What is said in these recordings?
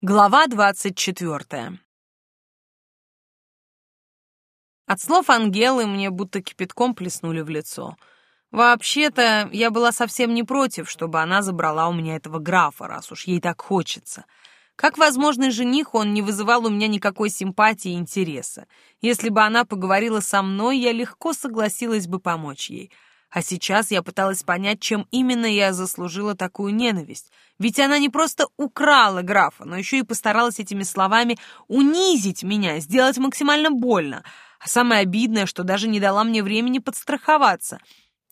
Глава двадцать четвертая. От слов Ангелы мне будто кипятком плеснули в лицо. Вообще-то, я была совсем не против, чтобы она забрала у меня этого графа, раз уж ей так хочется. Как возможный жених, он не вызывал у меня никакой симпатии и интереса. Если бы она поговорила со мной, я легко согласилась бы помочь ей — а сейчас я пыталась понять, чем именно я заслужила такую ненависть. Ведь она не просто украла графа, но еще и постаралась этими словами унизить меня, сделать максимально больно. А самое обидное, что даже не дала мне времени подстраховаться.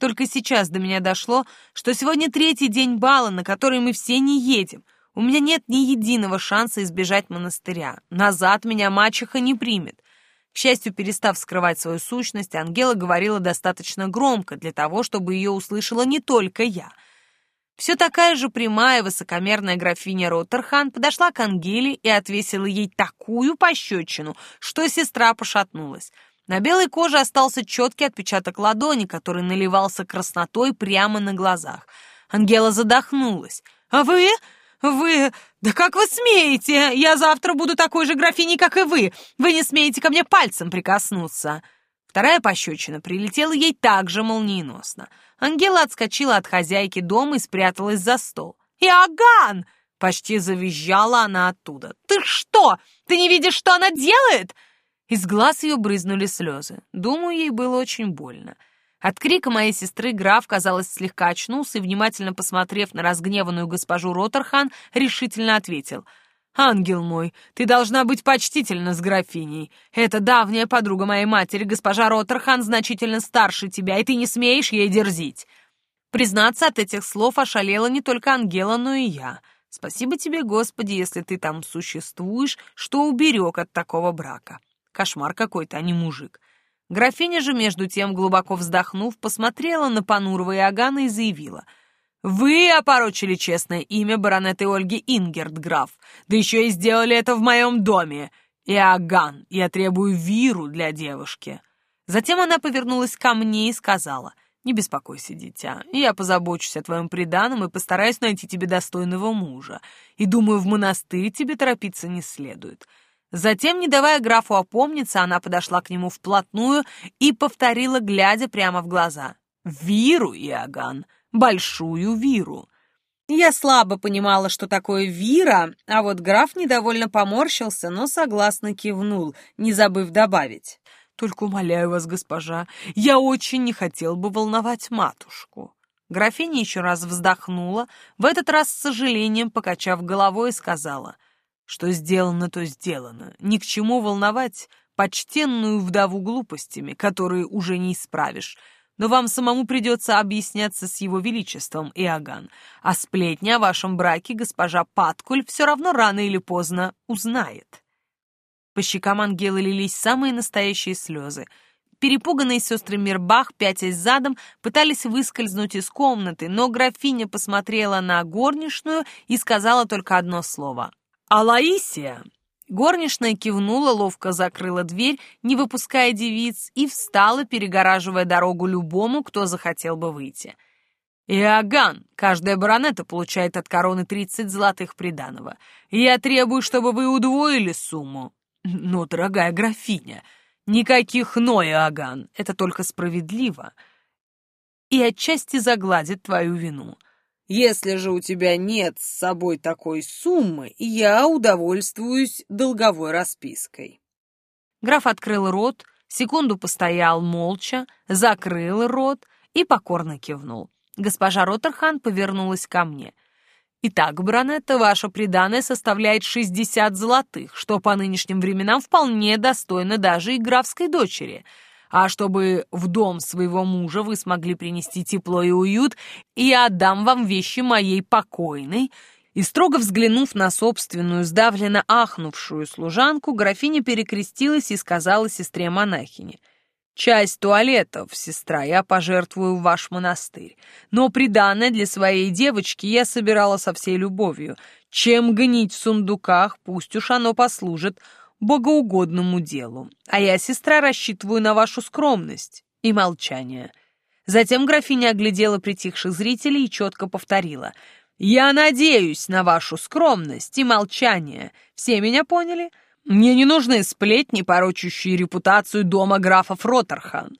Только сейчас до меня дошло, что сегодня третий день бала, на который мы все не едем. У меня нет ни единого шанса избежать монастыря. Назад меня мачеха не примет. К счастью, перестав скрывать свою сущность, Ангела говорила достаточно громко для того, чтобы ее услышала не только я. Все такая же прямая высокомерная графиня Роттерхан подошла к Ангеле и отвесила ей такую пощечину, что сестра пошатнулась. На белой коже остался четкий отпечаток ладони, который наливался краснотой прямо на глазах. Ангела задохнулась. «А вы? «Вы... Да как вы смеете? Я завтра буду такой же графиней, как и вы. Вы не смеете ко мне пальцем прикоснуться». Вторая пощечина прилетела ей так же молниеносно. Ангела отскочила от хозяйки дома и спряталась за стол. «Иоганн!» — почти завизжала она оттуда. «Ты что? Ты не видишь, что она делает?» Из глаз ее брызнули слезы. Думаю, ей было очень больно. От крика моей сестры граф, казалось, слегка очнулся и, внимательно посмотрев на разгневанную госпожу Роттерхан, решительно ответил. «Ангел мой, ты должна быть почтительна с графиней. Это давняя подруга моей матери, госпожа Роттерхан, значительно старше тебя, и ты не смеешь ей дерзить». Признаться, от этих слов ошалела не только Ангела, но и я. Спасибо тебе, Господи, если ты там существуешь, что уберег от такого брака. Кошмар какой-то, а не мужик. Графиня же, между тем, глубоко вздохнув, посмотрела на понурого Иоганна и заявила. «Вы опорочили честное имя баронеты Ольги Ингерт, граф, да еще и сделали это в моем доме. Иоганн, я требую виру для девушки». Затем она повернулась ко мне и сказала, «Не беспокойся, дитя, я позабочусь о твоем приданом и постараюсь найти тебе достойного мужа. И думаю, в монастырь тебе торопиться не следует». Затем, не давая графу опомниться, она подошла к нему вплотную и повторила, глядя прямо в глаза. «Виру, Иоганн, большую виру». Я слабо понимала, что такое вира, а вот граф недовольно поморщился, но согласно кивнул, не забыв добавить. «Только умоляю вас, госпожа, я очень не хотел бы волновать матушку». Графиня еще раз вздохнула, в этот раз с сожалением покачав головой и сказала — что сделано, то сделано. Ни к чему волновать почтенную вдову глупостями, которые уже не исправишь. Но вам самому придется объясняться с его величеством, Иоганн. А сплетня о вашем браке госпожа Паткуль все равно рано или поздно узнает. По щекам Ангелы лились самые настоящие слезы. Перепуганные сестры Мирбах, пятясь задом, пытались выскользнуть из комнаты, но графиня посмотрела на горничную и сказала только одно слово «Алаисия!» Горничная кивнула, ловко закрыла дверь, не выпуская девиц, и встала, перегораживая дорогу любому, кто захотел бы выйти. «Иоганн, каждая баронета получает от короны 30 золотых приданого. Я требую, чтобы вы удвоили сумму». «Но, дорогая графиня, никаких «но», Иоганн, это только справедливо. И отчасти загладит твою вину. Если же у тебя нет с собой такой суммы, я удовольствуюсь долговой распиской». Граф открыл рот, секунду постоял молча, закрыл рот и покорно кивнул. Госпожа Роттерхан повернулась ко мне. «Итак, Бранетта, ваша приданое составляет 60 золотых, что по нынешним временам вполне достойно даже и графской дочери. А чтобы в дом своего мужа вы смогли принести тепло и уют, я отдам вам вещи моей покойной». И строго взглянув на собственную, сдавленно ахнувшую служанку, графиня перекрестилась и сказала сестре-монахине, «Часть туалетов, сестра, я пожертвую в ваш монастырь, но приданное для своей девочки я собирала со всей любовью. Чем гнить в сундуках, пусть уж оно послужит богоугодному делу, а я, сестра, рассчитываю на вашу скромность и молчание». Затем графиня оглядела притихших зрителей и четко повторила. Я надеюсь на вашу скромность и молчание. Все меня поняли? Мне не нужны сплетни, порочащие репутацию дома графов Роттерхан.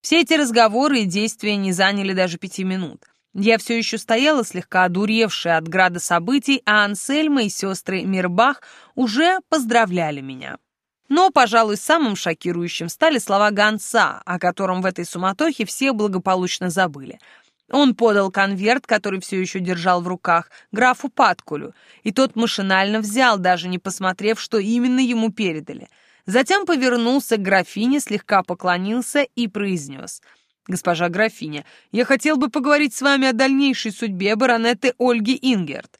Все эти разговоры и действия не заняли даже пяти минут. Я все еще стояла, слегка одуревшая от града событий, а Ансельма и сестры Мирбах уже поздравляли меня. Но, пожалуй, самым шокирующим стали слова гонца, о котором в этой суматохе все благополучно забыли. Он подал конверт, который все еще держал в руках, графу Паткулю, и тот машинально взял, даже не посмотрев, что именно ему передали. Затем повернулся к графине, слегка поклонился и произнес — «Госпожа графиня, я хотел бы поговорить с вами о дальнейшей судьбе баронеты Ольги Ингерт».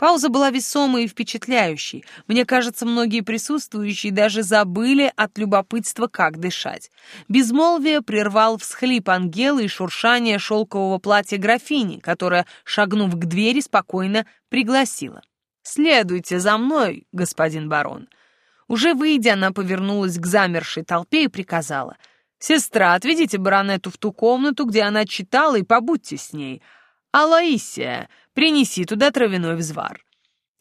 Пауза была весомой и впечатляющей. Мне кажется, многие присутствующие даже забыли от любопытства, как дышать. Безмолвие прервал всхлип Ангелы и шуршание шелкового платья графини, которая, шагнув к двери, спокойно пригласила. «Следуйте за мной, господин барон». Уже выйдя, она повернулась к замершей толпе и приказала — «Сестра, отведите баронету в ту комнату, где она читала, и побудьте с ней. Алаисия, принеси туда травяной взвар».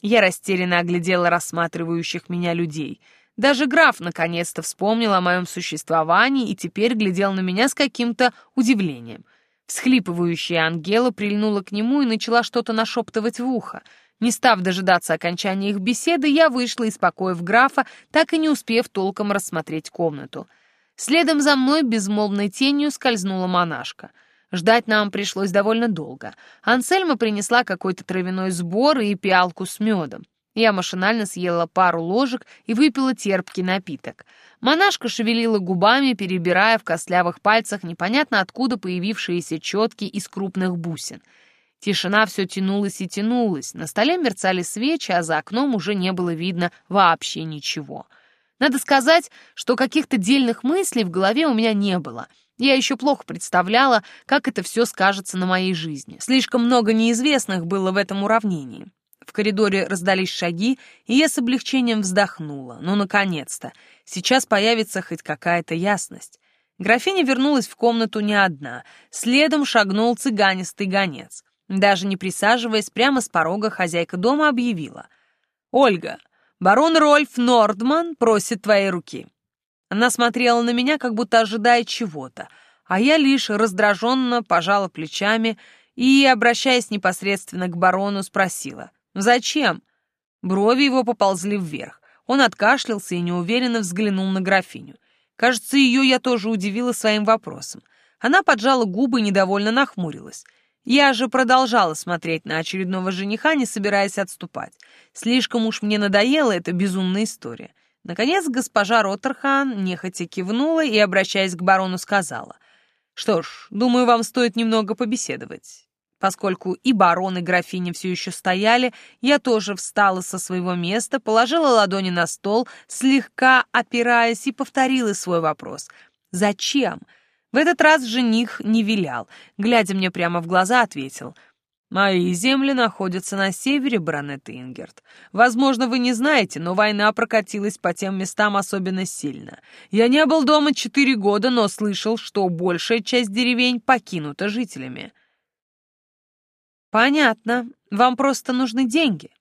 Я растерянно оглядела рассматривающих меня людей. Даже граф наконец-то вспомнил о моем существовании и теперь глядел на меня с каким-то удивлением. Всхлипывающая Ангела прильнула к нему и начала что-то нашептывать в ухо. Не став дожидаться окончания их беседы, я вышла из покоев графа, так и не успев толком рассмотреть комнату — Следом за мной безмолвной тенью скользнула монашка. Ждать нам пришлось довольно долго. Ансельма принесла какой-то травяной сбор и пиалку с медом. Я машинально съела пару ложек и выпила терпкий напиток. Монашка шевелила губами, перебирая в костлявых пальцах непонятно откуда появившиеся четки из крупных бусин. Тишина все тянулась и тянулась. На столе мерцали свечи, а за окном уже не было видно вообще ничего — надо сказать, что каких-то дельных мыслей в голове у меня не было. Я еще плохо представляла, как это все скажется на моей жизни. Слишком много неизвестных было в этом уравнении. В коридоре раздались шаги, и я с облегчением вздохнула. Ну, наконец-то! Сейчас появится хоть какая-то ясность. Графиня вернулась в комнату не одна. Следом шагнул цыганистый гонец. Даже не присаживаясь, прямо с порога хозяйка дома объявила. «Ольга, Барон Рольф Нордман просит твоей руки». Она смотрела на меня, как будто ожидая чего-то, а я лишь раздраженно пожала плечами и, обращаясь непосредственно к барону, спросила «Зачем?». Брови его поползли вверх. Он откашлялся и неуверенно взглянул на графиню. Кажется, ее я тоже удивила своим вопросом. Она поджала губы и недовольно нахмурилась. Я же продолжала смотреть на очередного жениха, не собираясь отступать. Слишком уж мне надоела эта безумная история. Наконец госпожа Роттерхан нехотя кивнула и, обращаясь к барону, сказала. «Что ж, думаю, вам стоит немного побеседовать». Поскольку и барон, и графиня все еще стояли, я тоже встала со своего места, положила ладони на стол, слегка опираясь, и повторила свой вопрос. «Зачем?» В этот раз жених не вилял, глядя мне прямо в глаза, ответил. «Мои земли находятся на севере, баронет Ингерт. Возможно, вы не знаете, но война прокатилась по тем местам особенно сильно. Я не был дома четыре года, но слышал, что большая часть деревень покинута жителями». «Понятно. Вам просто нужны деньги?»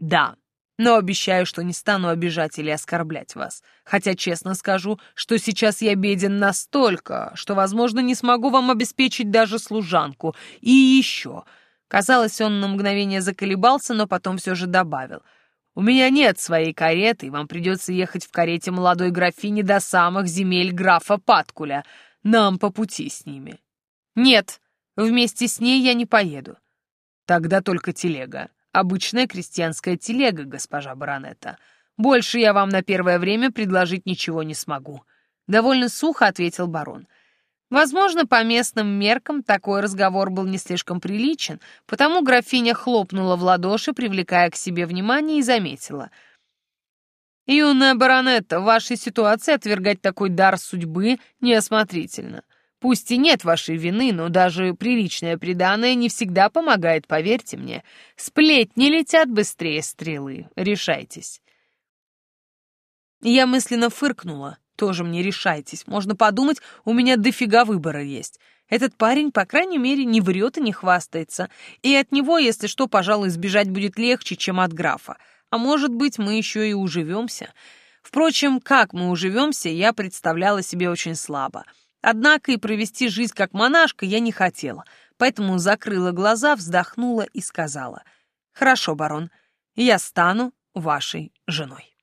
«Да», но обещаю, что не стану обижать или оскорблять вас. Хотя честно скажу, что сейчас я беден настолько, что, возможно, не смогу вам обеспечить даже служанку. И еще...» Казалось, он на мгновение заколебался, но потом все же добавил. «У меня нет своей кареты, и вам придется ехать в карете молодой графини до самых земель графа Паткуля. Нам по пути с ними». «Нет, вместе с ней я не поеду». «Тогда только телега. Обычная крестьянская телега, госпожа баронета. Больше я вам на первое время предложить ничего не смогу. Довольно сухо ответил барон. Возможно, по местным меркам такой разговор был не слишком приличен, потому графиня хлопнула в ладоши, привлекая к себе внимание, и заметила. «Юная баронетта, в вашей ситуации отвергать такой дар судьбы неосмотрительно. Пусть и нет вашей вины, но даже приличное преданное не всегда помогает, поверьте мне. Сплетни летят быстрее стрелы. Решайтесь. Я мысленно фыркнула. Тоже мне решайтесь. Можно подумать, у меня дофига выбора есть. Этот парень, по крайней мере, не врет и не хвастается, и от него, если что, пожалуй, сбежать будет легче, чем от графа. А может быть, мы еще и уживемся. Впрочем, как мы уживемся, я представляла себе очень слабо. Однако и провести жизнь как монашка я не хотела, поэтому закрыла глаза, вздохнула и сказала, «Хорошо, барон, я стану вашей женой».